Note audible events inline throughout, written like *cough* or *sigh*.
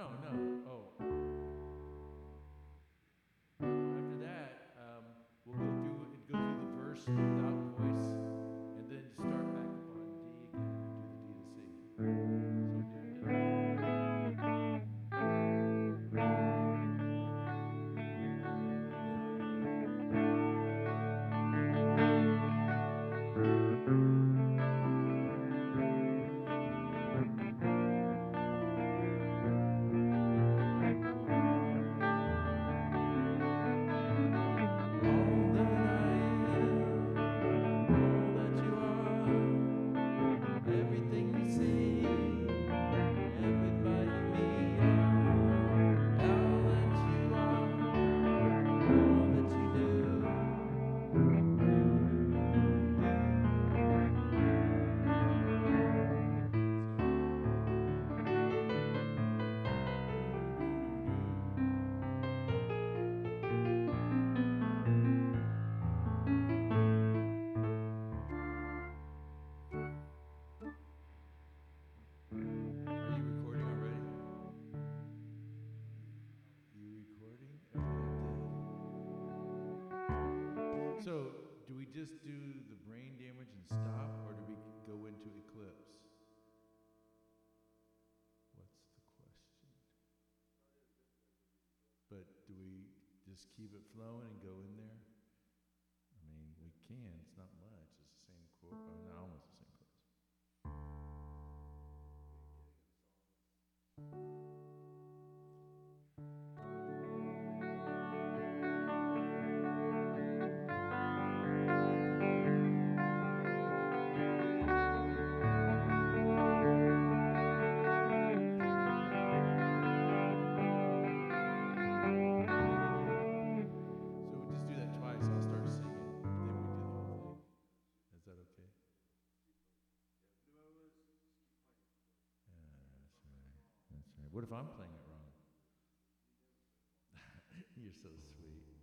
No, no. Do we just keep it flowing and go in there? What if I'm playing it wrong? *laughs* You're so sweet.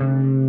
All that's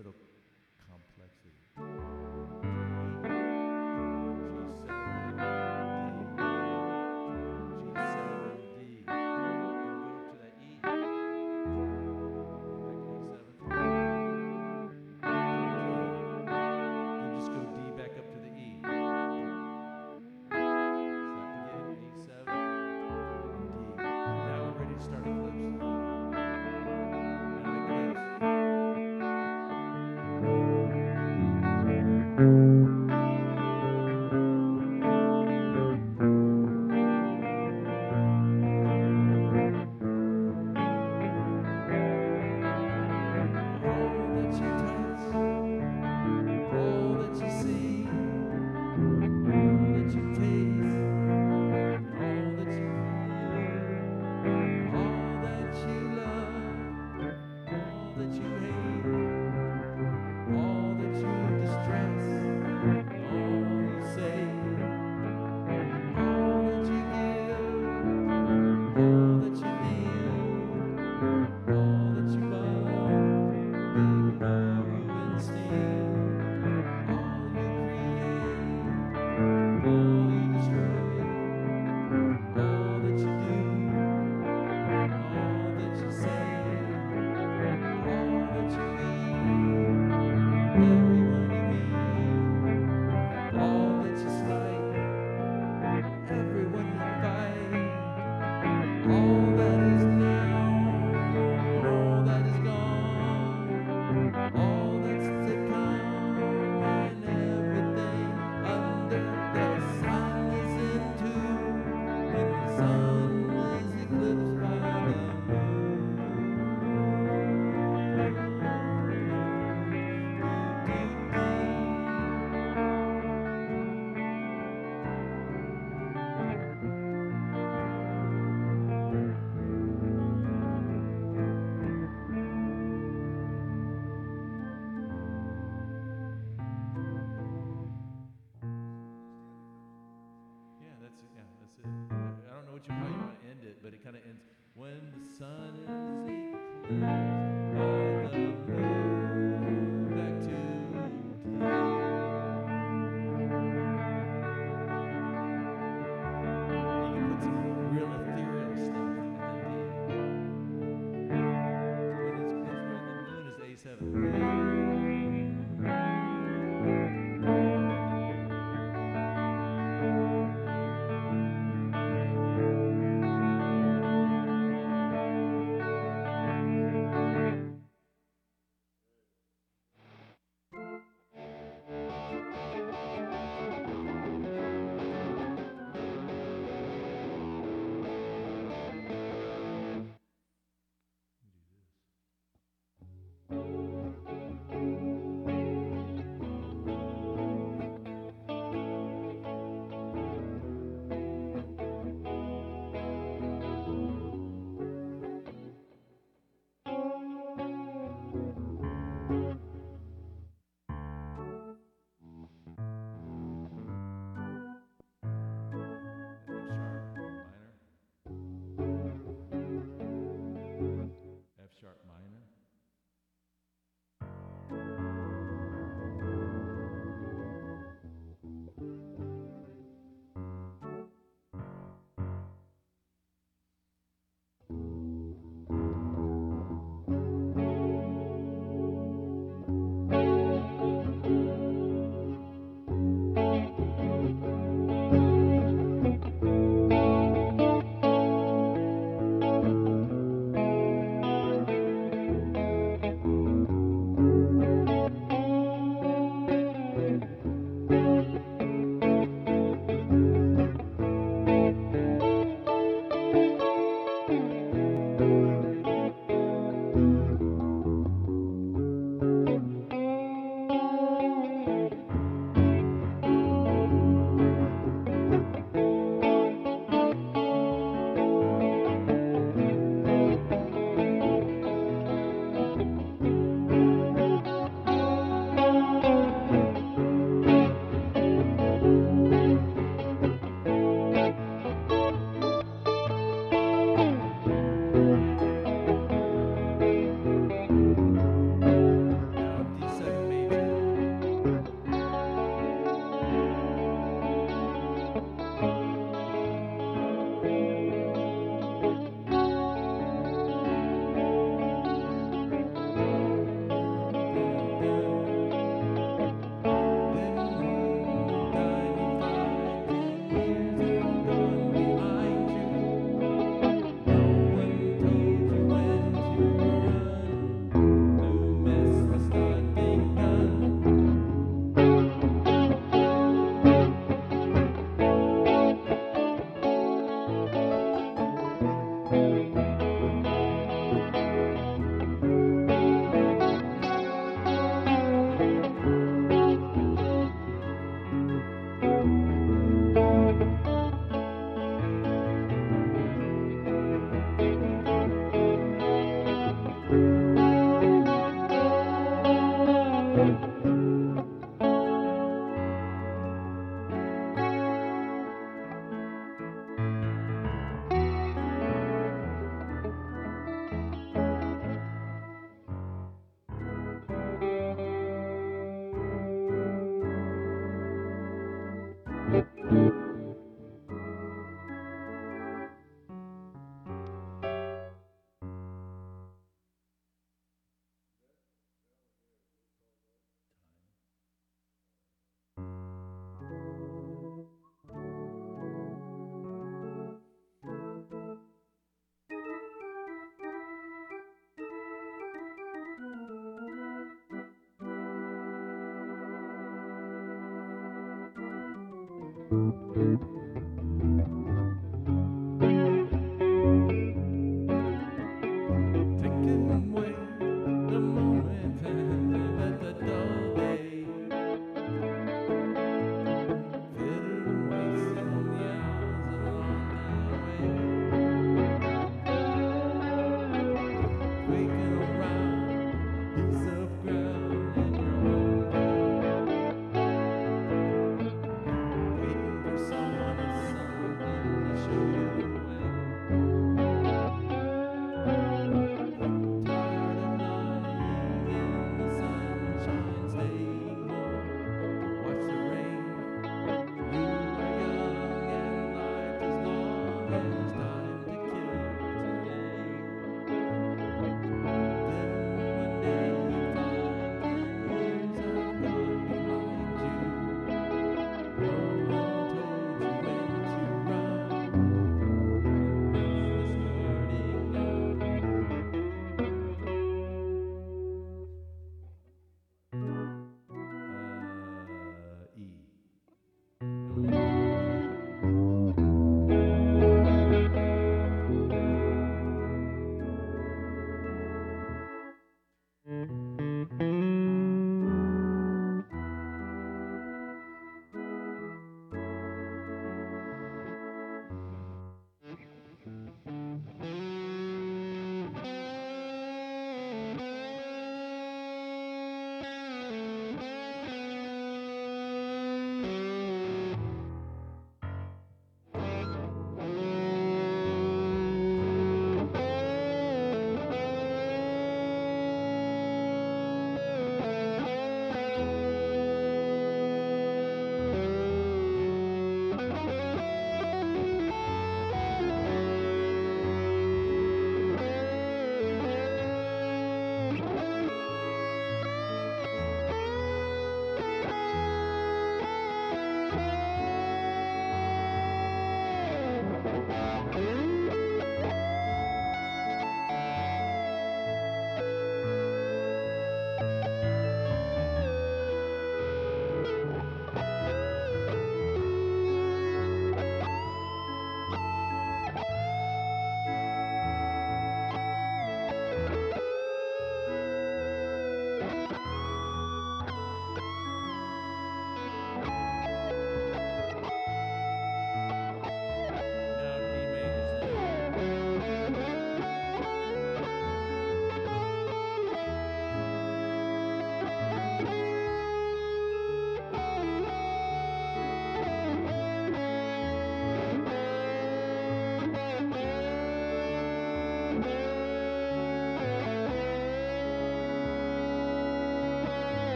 되도록 eat, when the sun is eclipsed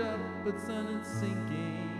up, but sun is sinking.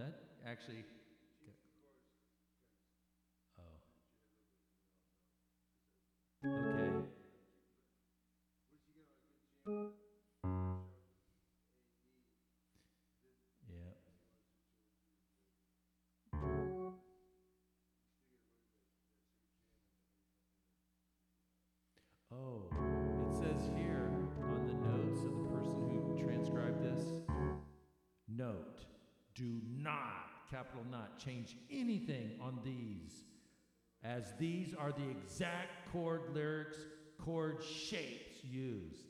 That actually. Oh. Okay. Yeah. Oh, it says here on the notes of the person who transcribed this note, do not, capital not, change anything on these, as these are the exact chord lyrics, chord shapes used.